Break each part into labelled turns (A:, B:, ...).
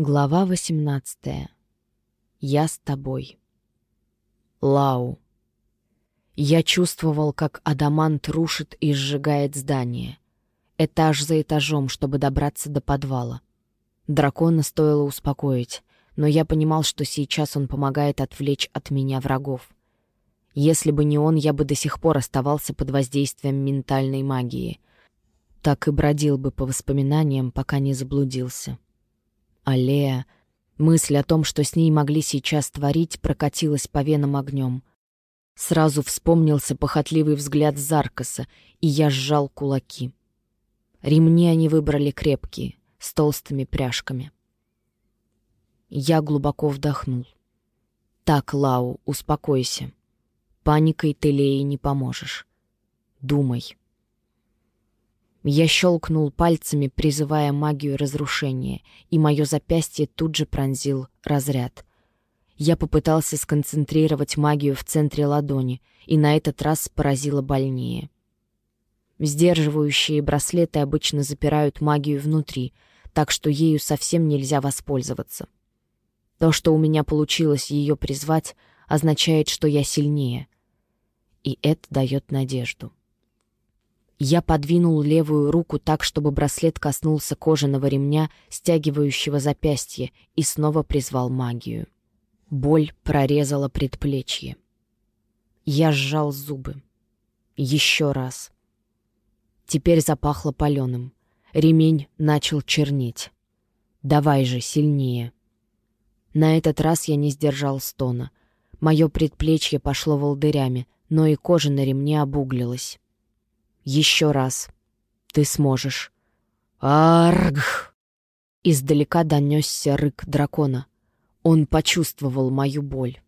A: Глава 18. Я с тобой. Лау. Я чувствовал, как адамант рушит и сжигает здание. Этаж за этажом, чтобы добраться до подвала. Дракона стоило успокоить, но я понимал, что сейчас он помогает отвлечь от меня врагов. Если бы не он, я бы до сих пор оставался под воздействием ментальной магии. Так и бродил бы по воспоминаниям, пока не заблудился. Аллея. Мысль о том, что с ней могли сейчас творить, прокатилась по венам огнем. Сразу вспомнился похотливый взгляд Заркаса, и я сжал кулаки. Ремни они выбрали крепкие, с толстыми пряжками. Я глубоко вдохнул. «Так, Лау, успокойся. Паникой ты Лее не поможешь. Думай». Я щелкнул пальцами, призывая магию разрушения, и мое запястье тут же пронзил разряд. Я попытался сконцентрировать магию в центре ладони, и на этот раз поразило больнее. Сдерживающие браслеты обычно запирают магию внутри, так что ею совсем нельзя воспользоваться. То, что у меня получилось ее призвать, означает, что я сильнее. И это дает надежду. Я подвинул левую руку так, чтобы браслет коснулся кожаного ремня, стягивающего запястье, и снова призвал магию. Боль прорезала предплечье. Я сжал зубы. Еще раз. Теперь запахло паленым. Ремень начал чернеть. «Давай же, сильнее!» На этот раз я не сдержал стона. Мое предплечье пошло волдырями, но и кожа на ремне обуглилась. Еще раз. Ты сможешь. Арг! Издалека донесся рык дракона. Он почувствовал мою боль.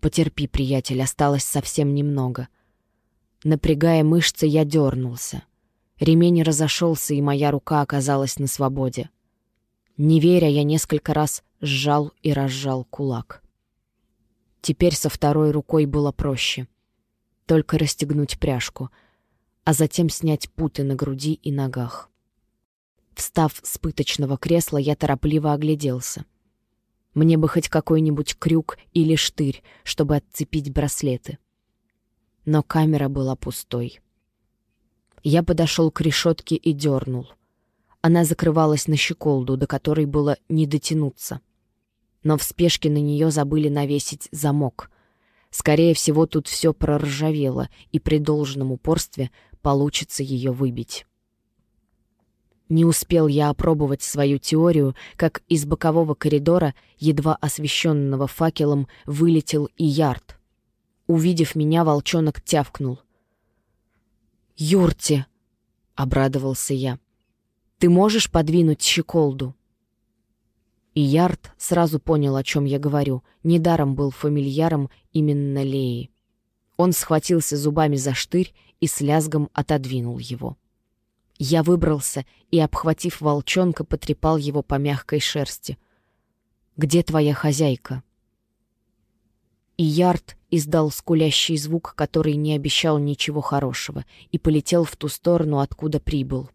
A: Потерпи, приятель, осталось совсем немного. Напрягая мышцы, я дернулся. Ремень разошелся, и моя рука оказалась на свободе. Не веря, я несколько раз сжал и разжал кулак. Теперь со второй рукой было проще. Только расстегнуть пряжку — а затем снять путы на груди и ногах. Встав с пыточного кресла, я торопливо огляделся. Мне бы хоть какой-нибудь крюк или штырь, чтобы отцепить браслеты. Но камера была пустой. Я подошел к решетке и дернул. Она закрывалась на щеколду, до которой было не дотянуться. Но в спешке на нее забыли навесить замок. Скорее всего, тут все проржавело, и при должном упорстве получится ее выбить. Не успел я опробовать свою теорию, как из бокового коридора, едва освещенного факелом, вылетел и ярд. Увидев меня, волчонок тявкнул. «Юрти!» — обрадовался я. «Ты можешь подвинуть щеколду?» И Ярд сразу понял, о чем я говорю. Недаром был фамильяром именно Леи. Он схватился зубами за штырь и с лязгом отодвинул его. Я выбрался и, обхватив волчонка, потрепал его по мягкой шерсти. «Где твоя хозяйка?» И Ярд издал скулящий звук, который не обещал ничего хорошего, и полетел в ту сторону, откуда прибыл.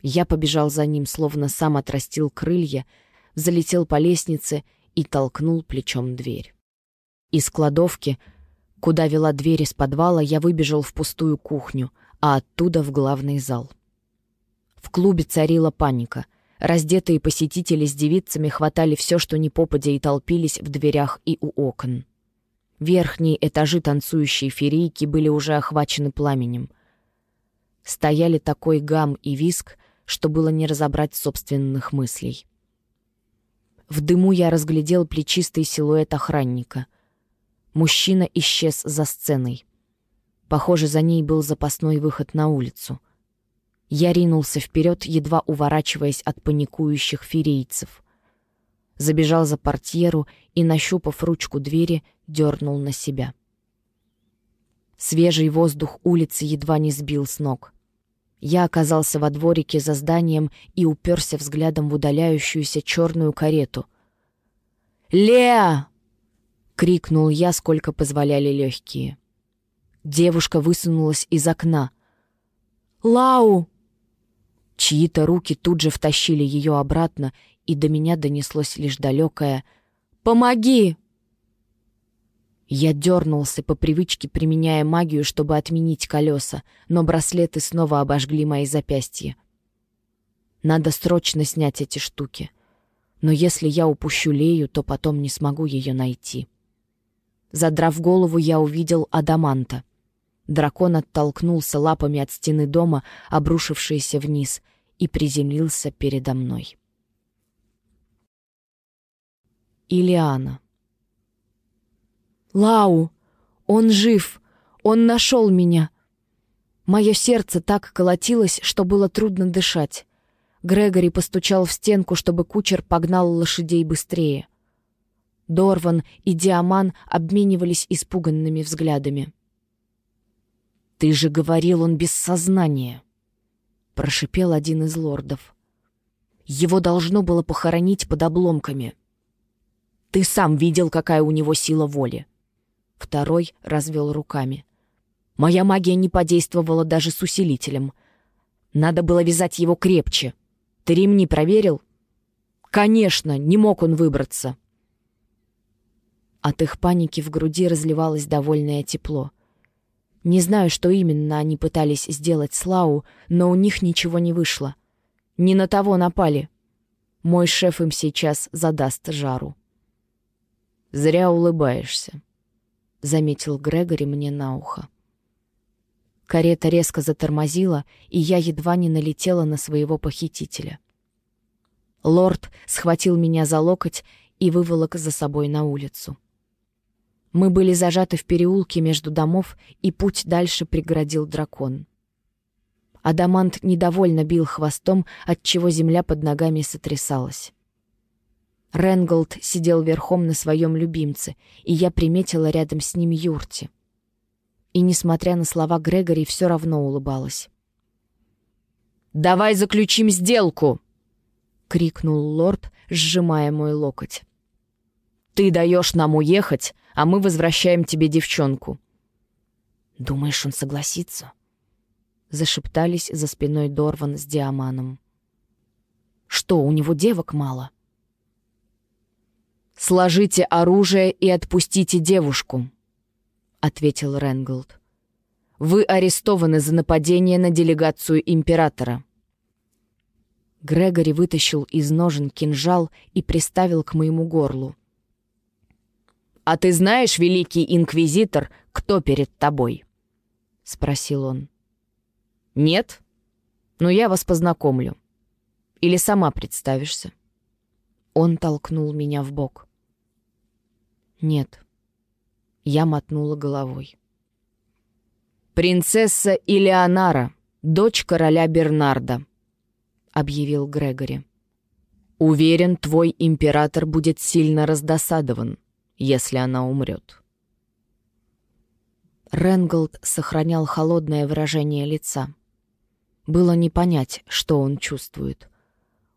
A: Я побежал за ним, словно сам отрастил крылья, залетел по лестнице и толкнул плечом дверь. Из кладовки — Куда вела дверь из подвала, я выбежал в пустую кухню, а оттуда в главный зал. В клубе царила паника. Раздетые посетители с девицами хватали все, что не попадя, и толпились в дверях и у окон. Верхние этажи танцующей ферийки были уже охвачены пламенем. Стояли такой гам и виск, что было не разобрать собственных мыслей. В дыму я разглядел плечистый силуэт охранника — Мужчина исчез за сценой. Похоже, за ней был запасной выход на улицу. Я ринулся вперед, едва уворачиваясь от паникующих ферейцев. Забежал за портьеру и, нащупав ручку двери, дернул на себя. Свежий воздух улицы едва не сбил с ног. Я оказался во дворике за зданием и уперся взглядом в удаляющуюся черную карету. «Леа!» — крикнул я, сколько позволяли легкие. Девушка высунулась из окна. «Лау!» Чьи-то руки тут же втащили ее обратно, и до меня донеслось лишь далекое «Помоги!». Я дернулся по привычке, применяя магию, чтобы отменить колеса, но браслеты снова обожгли мои запястья. Надо срочно снять эти штуки. Но если я упущу Лею, то потом не смогу ее найти. Задрав голову, я увидел Адаманта. Дракон оттолкнулся лапами от стены дома, обрушившейся вниз, и приземлился передо мной. Илиана. «Лау! Он жив! Он нашел меня!» Мое сердце так колотилось, что было трудно дышать. Грегори постучал в стенку, чтобы кучер погнал лошадей быстрее. Дорван и Диаман обменивались испуганными взглядами. «Ты же говорил, он без сознания!» — прошипел один из лордов. «Его должно было похоронить под обломками. Ты сам видел, какая у него сила воли!» Второй развел руками. «Моя магия не подействовала даже с усилителем. Надо было вязать его крепче. Ты ремни проверил?» «Конечно, не мог он выбраться!» От их паники в груди разливалось довольное тепло. Не знаю, что именно они пытались сделать с Лау, но у них ничего не вышло. Не на того напали. Мой шеф им сейчас задаст жару. «Зря улыбаешься», — заметил Грегори мне на ухо. Карета резко затормозила, и я едва не налетела на своего похитителя. Лорд схватил меня за локоть и выволок за собой на улицу. Мы были зажаты в переулке между домов, и путь дальше преградил дракон. Адамант недовольно бил хвостом, отчего земля под ногами сотрясалась. Ренголд сидел верхом на своем любимце, и я приметила рядом с ним Юрти. И, несмотря на слова Грегори, все равно улыбалась. «Давай заключим сделку!» — крикнул лорд, сжимая мой локоть. «Ты даешь нам уехать, а мы возвращаем тебе девчонку». «Думаешь, он согласится?» Зашептались за спиной Дорван с Диаманом. «Что, у него девок мало?» «Сложите оружие и отпустите девушку», — ответил Ренголд. «Вы арестованы за нападение на делегацию императора». Грегори вытащил из ножен кинжал и приставил к моему горлу. «А ты знаешь, великий инквизитор, кто перед тобой?» — спросил он. «Нет? Но я вас познакомлю. Или сама представишься?» Он толкнул меня в бок. «Нет». Я мотнула головой. «Принцесса Илеонара, дочь короля Бернарда», — объявил Грегори. «Уверен, твой император будет сильно раздосадован, если она умрет. Ренголд сохранял холодное выражение лица. Было не понять, что он чувствует.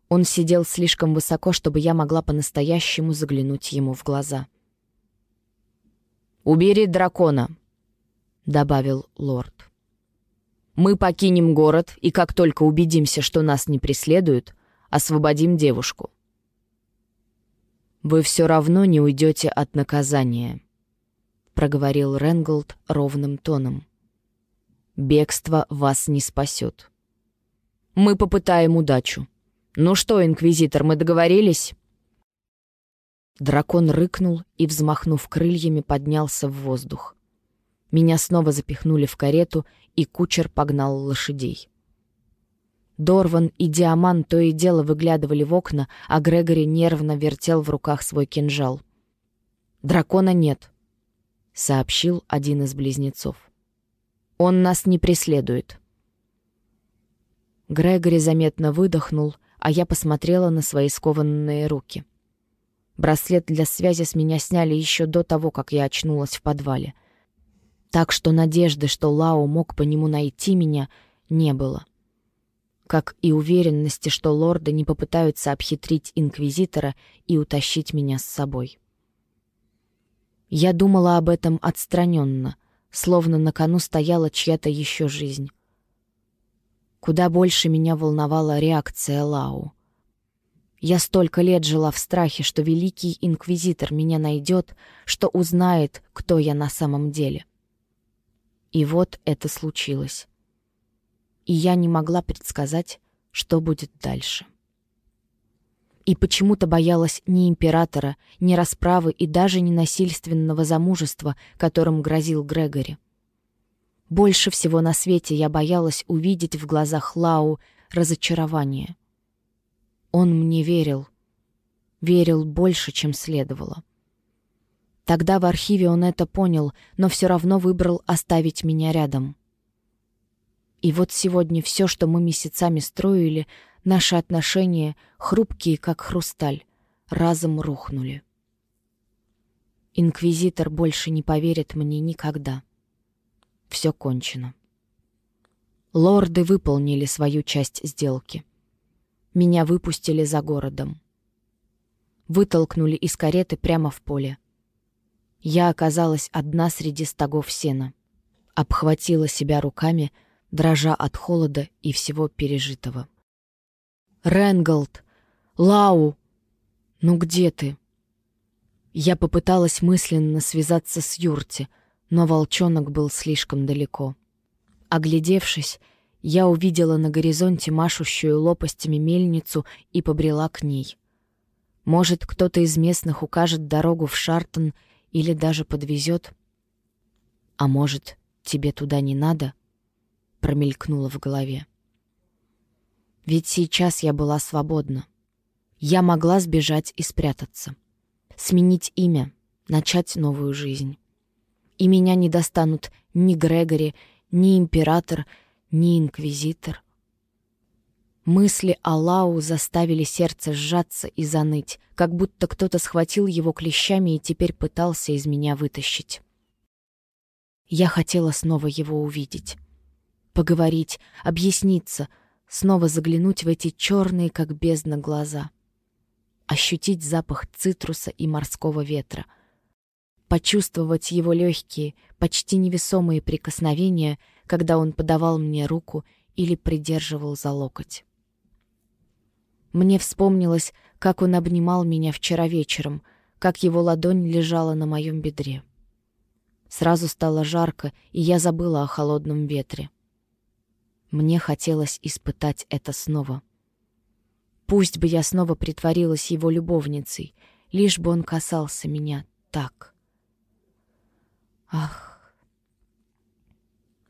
A: Он сидел слишком высоко, чтобы я могла по-настоящему заглянуть ему в глаза. «Убери дракона», — добавил лорд. «Мы покинем город, и как только убедимся, что нас не преследуют, освободим девушку. «Вы все равно не уйдете от наказания», — проговорил Ренголд ровным тоном. «Бегство вас не спасет. Мы попытаем удачу. Ну что, инквизитор, мы договорились?» Дракон рыкнул и, взмахнув крыльями, поднялся в воздух. Меня снова запихнули в карету, и кучер погнал лошадей. Дорван и Диаман то и дело выглядывали в окна, а Грегори нервно вертел в руках свой кинжал. «Дракона нет», — сообщил один из близнецов. «Он нас не преследует». Грегори заметно выдохнул, а я посмотрела на свои скованные руки. Браслет для связи с меня сняли еще до того, как я очнулась в подвале. Так что надежды, что Лао мог по нему найти меня, не было как и уверенности, что лорды не попытаются обхитрить инквизитора и утащить меня с собой. Я думала об этом отстраненно, словно на кону стояла чья-то еще жизнь. Куда больше меня волновала реакция Лау. Я столько лет жила в страхе, что великий инквизитор меня найдет, что узнает, кто я на самом деле. И вот это случилось. И я не могла предсказать, что будет дальше. И почему-то боялась ни императора, ни расправы и даже ни насильственного замужества, которым грозил Грегори. Больше всего на свете я боялась увидеть в глазах Лау разочарование. Он мне верил. Верил больше, чем следовало. Тогда в архиве он это понял, но все равно выбрал оставить меня рядом. И вот сегодня все, что мы месяцами строили, наши отношения, хрупкие, как хрусталь, разом рухнули. Инквизитор больше не поверит мне никогда. Все кончено. Лорды выполнили свою часть сделки. Меня выпустили за городом. Вытолкнули из кареты прямо в поле. Я оказалась одна среди стогов сена. Обхватила себя руками, дрожа от холода и всего пережитого. «Ренголд! Лау! Ну где ты?» Я попыталась мысленно связаться с Юрти, но волчонок был слишком далеко. Оглядевшись, я увидела на горизонте машущую лопастями мельницу и побрела к ней. Может, кто-то из местных укажет дорогу в Шартон или даже подвезет. А может, тебе туда не надо? Промелькнуло в голове. Ведь сейчас я была свободна. Я могла сбежать и спрятаться. Сменить имя, начать новую жизнь. И меня не достанут ни Грегори, ни император, ни инквизитор. Мысли о Лау заставили сердце сжаться и заныть, как будто кто-то схватил его клещами и теперь пытался из меня вытащить. Я хотела снова его увидеть. Поговорить, объясниться, снова заглянуть в эти черные, как бездна, глаза. Ощутить запах цитруса и морского ветра — почувствовать его легкие, почти невесомые прикосновения, когда он подавал мне руку или придерживал за локоть. Мне вспомнилось, как он обнимал меня вчера вечером, как его ладонь лежала на моем бедре. Сразу стало жарко, и я забыла о холодном ветре. Мне хотелось испытать это снова. Пусть бы я снова притворилась его любовницей, лишь бы он касался меня так. Ах.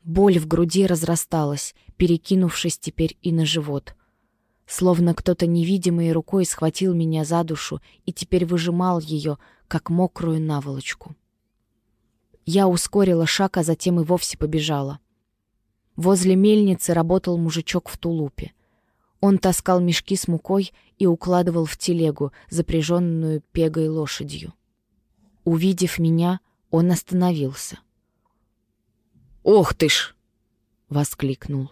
A: Боль в груди разрасталась, перекинувшись теперь и на живот. Словно кто-то невидимой рукой схватил меня за душу и теперь выжимал ее, как мокрую наволочку. Я ускорила шаг, а затем и вовсе побежала. Возле мельницы работал мужичок в тулупе. Он таскал мешки с мукой и укладывал в телегу, запряженную пегой лошадью. Увидев меня, он остановился. «Ох ты ж!» — воскликнул.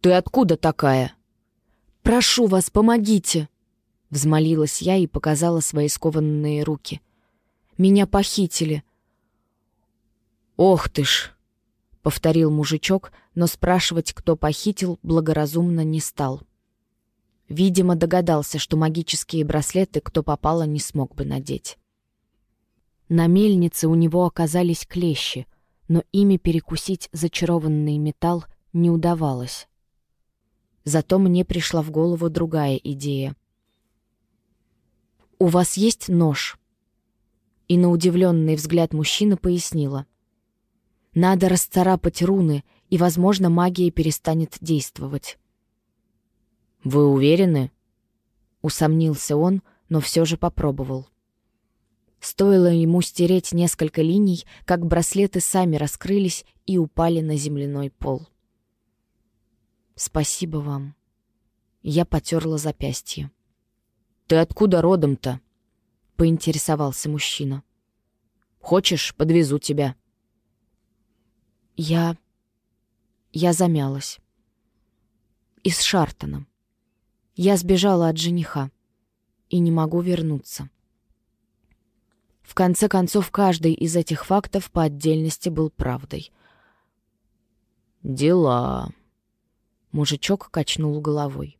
A: «Ты откуда такая?» «Прошу вас, помогите!» — взмолилась я и показала свои скованные руки. «Меня похитили». «Ох ты ж!» — повторил мужичок, но спрашивать, кто похитил, благоразумно не стал. Видимо, догадался, что магические браслеты кто попало не смог бы надеть. На мельнице у него оказались клещи, но ими перекусить зачарованный металл не удавалось. Зато мне пришла в голову другая идея. «У вас есть нож?» И на удивленный взгляд мужчины пояснила. «Надо расцарапать руны, и, возможно, магия перестанет действовать». «Вы уверены?» — усомнился он, но все же попробовал. Стоило ему стереть несколько линий, как браслеты сами раскрылись и упали на земляной пол. «Спасибо вам». Я потерла запястье. «Ты откуда родом-то?» — поинтересовался мужчина. «Хочешь, подвезу тебя?» Я... Я замялась. Из Шартона. Я сбежала от жениха и не могу вернуться. В конце концов, каждый из этих фактов по отдельности был правдой. «Дела...» Мужичок качнул головой.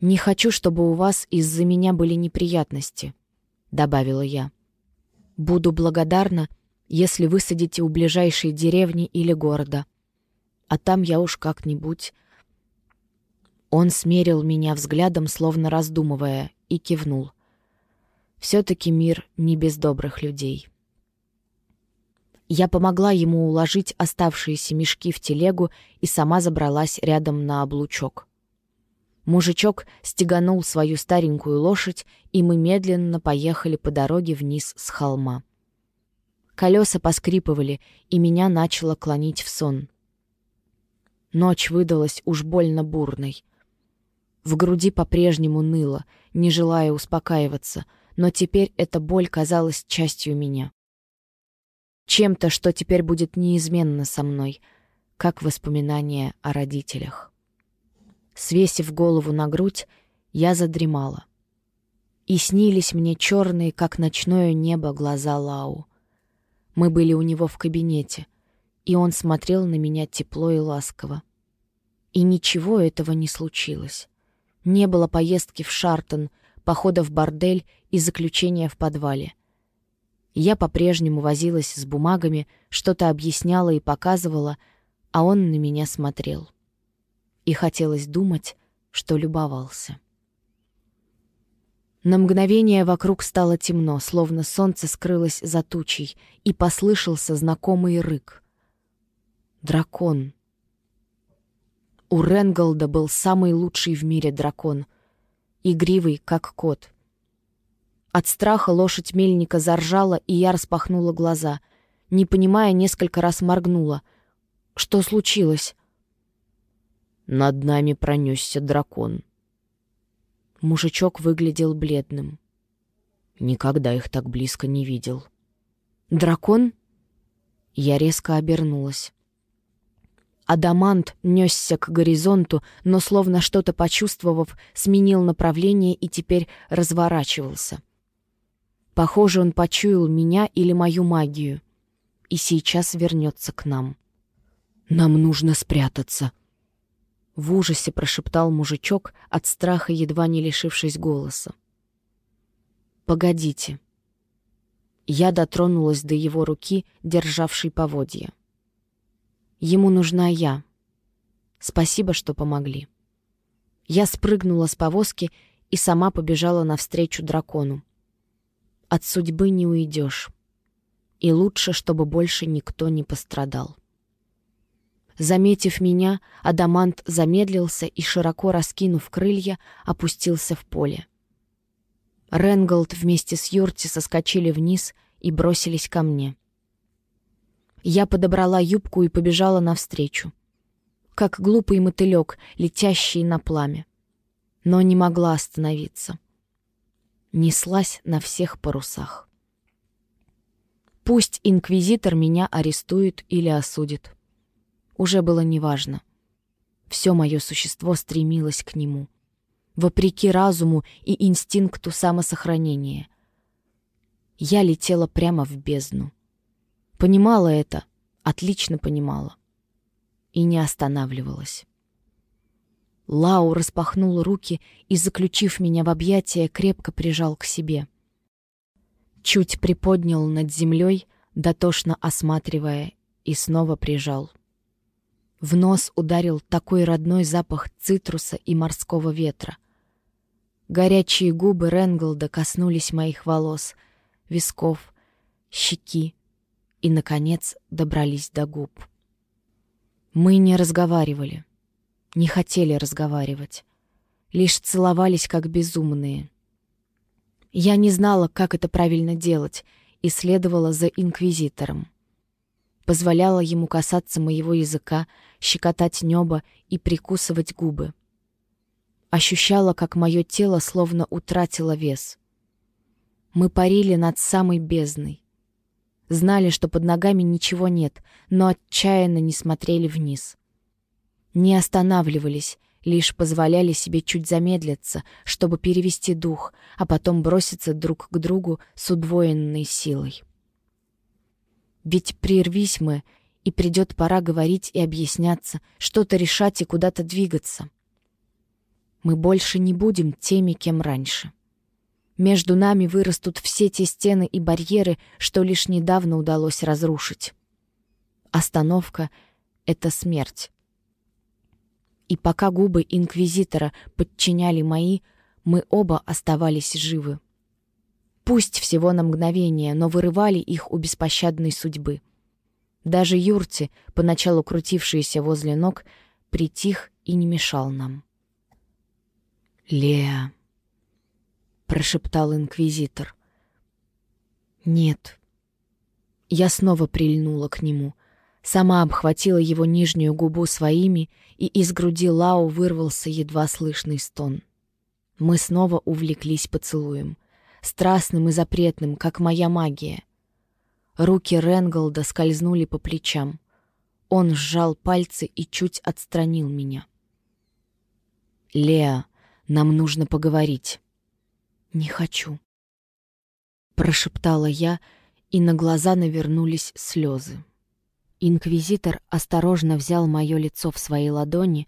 A: «Не хочу, чтобы у вас из-за меня были неприятности», — добавила я. «Буду благодарна, если высадите у ближайшей деревни или города. А там я уж как-нибудь...» Он смерил меня взглядом, словно раздумывая, и кивнул. «Все-таки мир не без добрых людей». Я помогла ему уложить оставшиеся мешки в телегу и сама забралась рядом на облучок. Мужичок стеганул свою старенькую лошадь, и мы медленно поехали по дороге вниз с холма. Колеса поскрипывали, и меня начало клонить в сон. Ночь выдалась уж больно бурной. В груди по-прежнему ныло, не желая успокаиваться, но теперь эта боль казалась частью меня. Чем-то, что теперь будет неизменно со мной, как воспоминание о родителях. Свесив голову на грудь, я задремала. И снились мне черные, как ночное небо, глаза Лау. Мы были у него в кабинете, и он смотрел на меня тепло и ласково. И ничего этого не случилось. Не было поездки в Шартон, похода в бордель и заключения в подвале. Я по-прежнему возилась с бумагами, что-то объясняла и показывала, а он на меня смотрел и хотелось думать, что любовался. На мгновение вокруг стало темно, словно солнце скрылось за тучей, и послышался знакомый рык. Дракон. У Ренголда был самый лучший в мире дракон, игривый, как кот. От страха лошадь мельника заржала, и я распахнула глаза. Не понимая, несколько раз моргнула. Что случилось? Над нами пронесся дракон. Мужичок выглядел бледным. Никогда их так близко не видел. «Дракон?» Я резко обернулась. Адамант несся к горизонту, но, словно что-то почувствовав, сменил направление и теперь разворачивался. Похоже, он почуял меня или мою магию. И сейчас вернется к нам. «Нам нужно спрятаться», в ужасе прошептал мужичок, от страха едва не лишившись голоса. «Погодите». Я дотронулась до его руки, державшей поводья. «Ему нужна я. Спасибо, что помогли». Я спрыгнула с повозки и сама побежала навстречу дракону. От судьбы не уйдешь. И лучше, чтобы больше никто не пострадал. Заметив меня, Адамант замедлился и, широко раскинув крылья, опустился в поле. Ренголд вместе с Юрти соскочили вниз и бросились ко мне. Я подобрала юбку и побежала навстречу. Как глупый мотылек, летящий на пламя. Но не могла остановиться. Неслась на всех парусах. Пусть инквизитор меня арестует или осудит уже было неважно. Все мое существо стремилось к нему, вопреки разуму и инстинкту самосохранения. Я летела прямо в бездну. Понимала это, отлично понимала. И не останавливалась. Лау распахнул руки и, заключив меня в объятия, крепко прижал к себе. Чуть приподнял над землей, дотошно осматривая, и снова прижал — в нос ударил такой родной запах цитруса и морского ветра. Горячие губы Ренглда коснулись моих волос, висков, щеки и, наконец, добрались до губ. Мы не разговаривали, не хотели разговаривать, лишь целовались как безумные. Я не знала, как это правильно делать, и следовала за инквизитором позволяла ему касаться моего языка, щекотать небо и прикусывать губы. Ощущала, как мое тело словно утратило вес. Мы парили над самой бездной. Знали, что под ногами ничего нет, но отчаянно не смотрели вниз. Не останавливались, лишь позволяли себе чуть замедлиться, чтобы перевести дух, а потом броситься друг к другу с удвоенной силой. Ведь прервись мы, и придет пора говорить и объясняться, что-то решать и куда-то двигаться. Мы больше не будем теми, кем раньше. Между нами вырастут все те стены и барьеры, что лишь недавно удалось разрушить. Остановка — это смерть. И пока губы инквизитора подчиняли мои, мы оба оставались живы. Пусть всего на мгновение, но вырывали их у беспощадной судьбы. Даже Юрти, поначалу крутившийся возле ног, притих и не мешал нам. «Леа», — прошептал инквизитор. «Нет». Я снова прильнула к нему, сама обхватила его нижнюю губу своими, и из груди Лао вырвался едва слышный стон. Мы снова увлеклись поцелуем, страстным и запретным, как моя магия. Руки Ренголда скользнули по плечам. Он сжал пальцы и чуть отстранил меня. «Леа, нам нужно поговорить». «Не хочу», — прошептала я, и на глаза навернулись слезы. Инквизитор осторожно взял мое лицо в свои ладони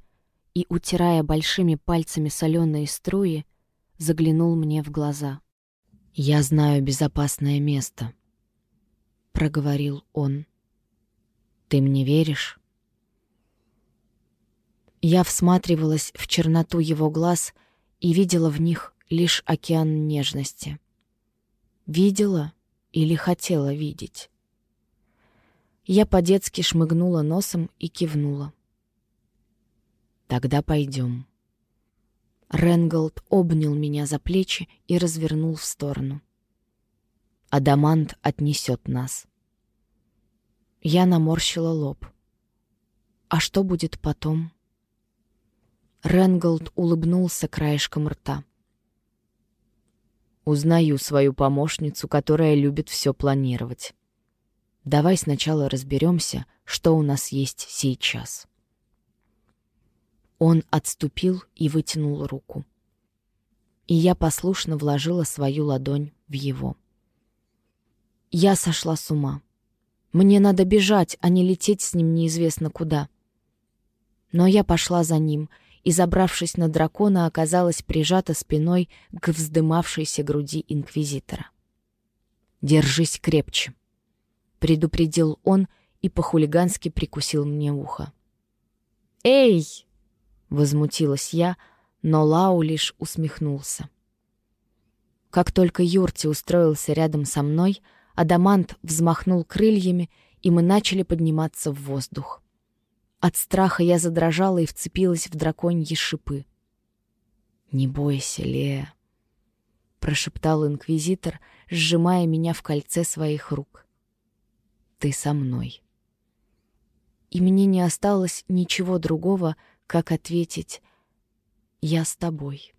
A: и, утирая большими пальцами соленые струи, заглянул мне в глаза. «Я знаю безопасное место», — проговорил он. «Ты мне веришь?» Я всматривалась в черноту его глаз и видела в них лишь океан нежности. Видела или хотела видеть? Я по-детски шмыгнула носом и кивнула. «Тогда пойдем». Ренголд обнял меня за плечи и развернул в сторону. «Адамант отнесет нас». Я наморщила лоб. «А что будет потом?» Ренголд улыбнулся краешком рта. Узнаю свою помощницу, которая любит все планировать. Давай сначала разберемся, что у нас есть сейчас. Он отступил и вытянул руку. И я послушно вложила свою ладонь в его. Я сошла с ума. Мне надо бежать, а не лететь с ним неизвестно куда. Но я пошла за ним — и, забравшись на дракона, оказалась прижата спиной к вздымавшейся груди инквизитора. «Держись крепче», — предупредил он и по-хулигански прикусил мне ухо. «Эй!» — возмутилась я, но Лау лишь усмехнулся. Как только Юрти устроился рядом со мной, Адамант взмахнул крыльями, и мы начали подниматься в воздух. От страха я задрожала и вцепилась в драконьи шипы. «Не бойся, Лея», — прошептал инквизитор, сжимая меня в кольце своих рук. «Ты со мной». И мне не осталось ничего другого, как ответить «Я с тобой».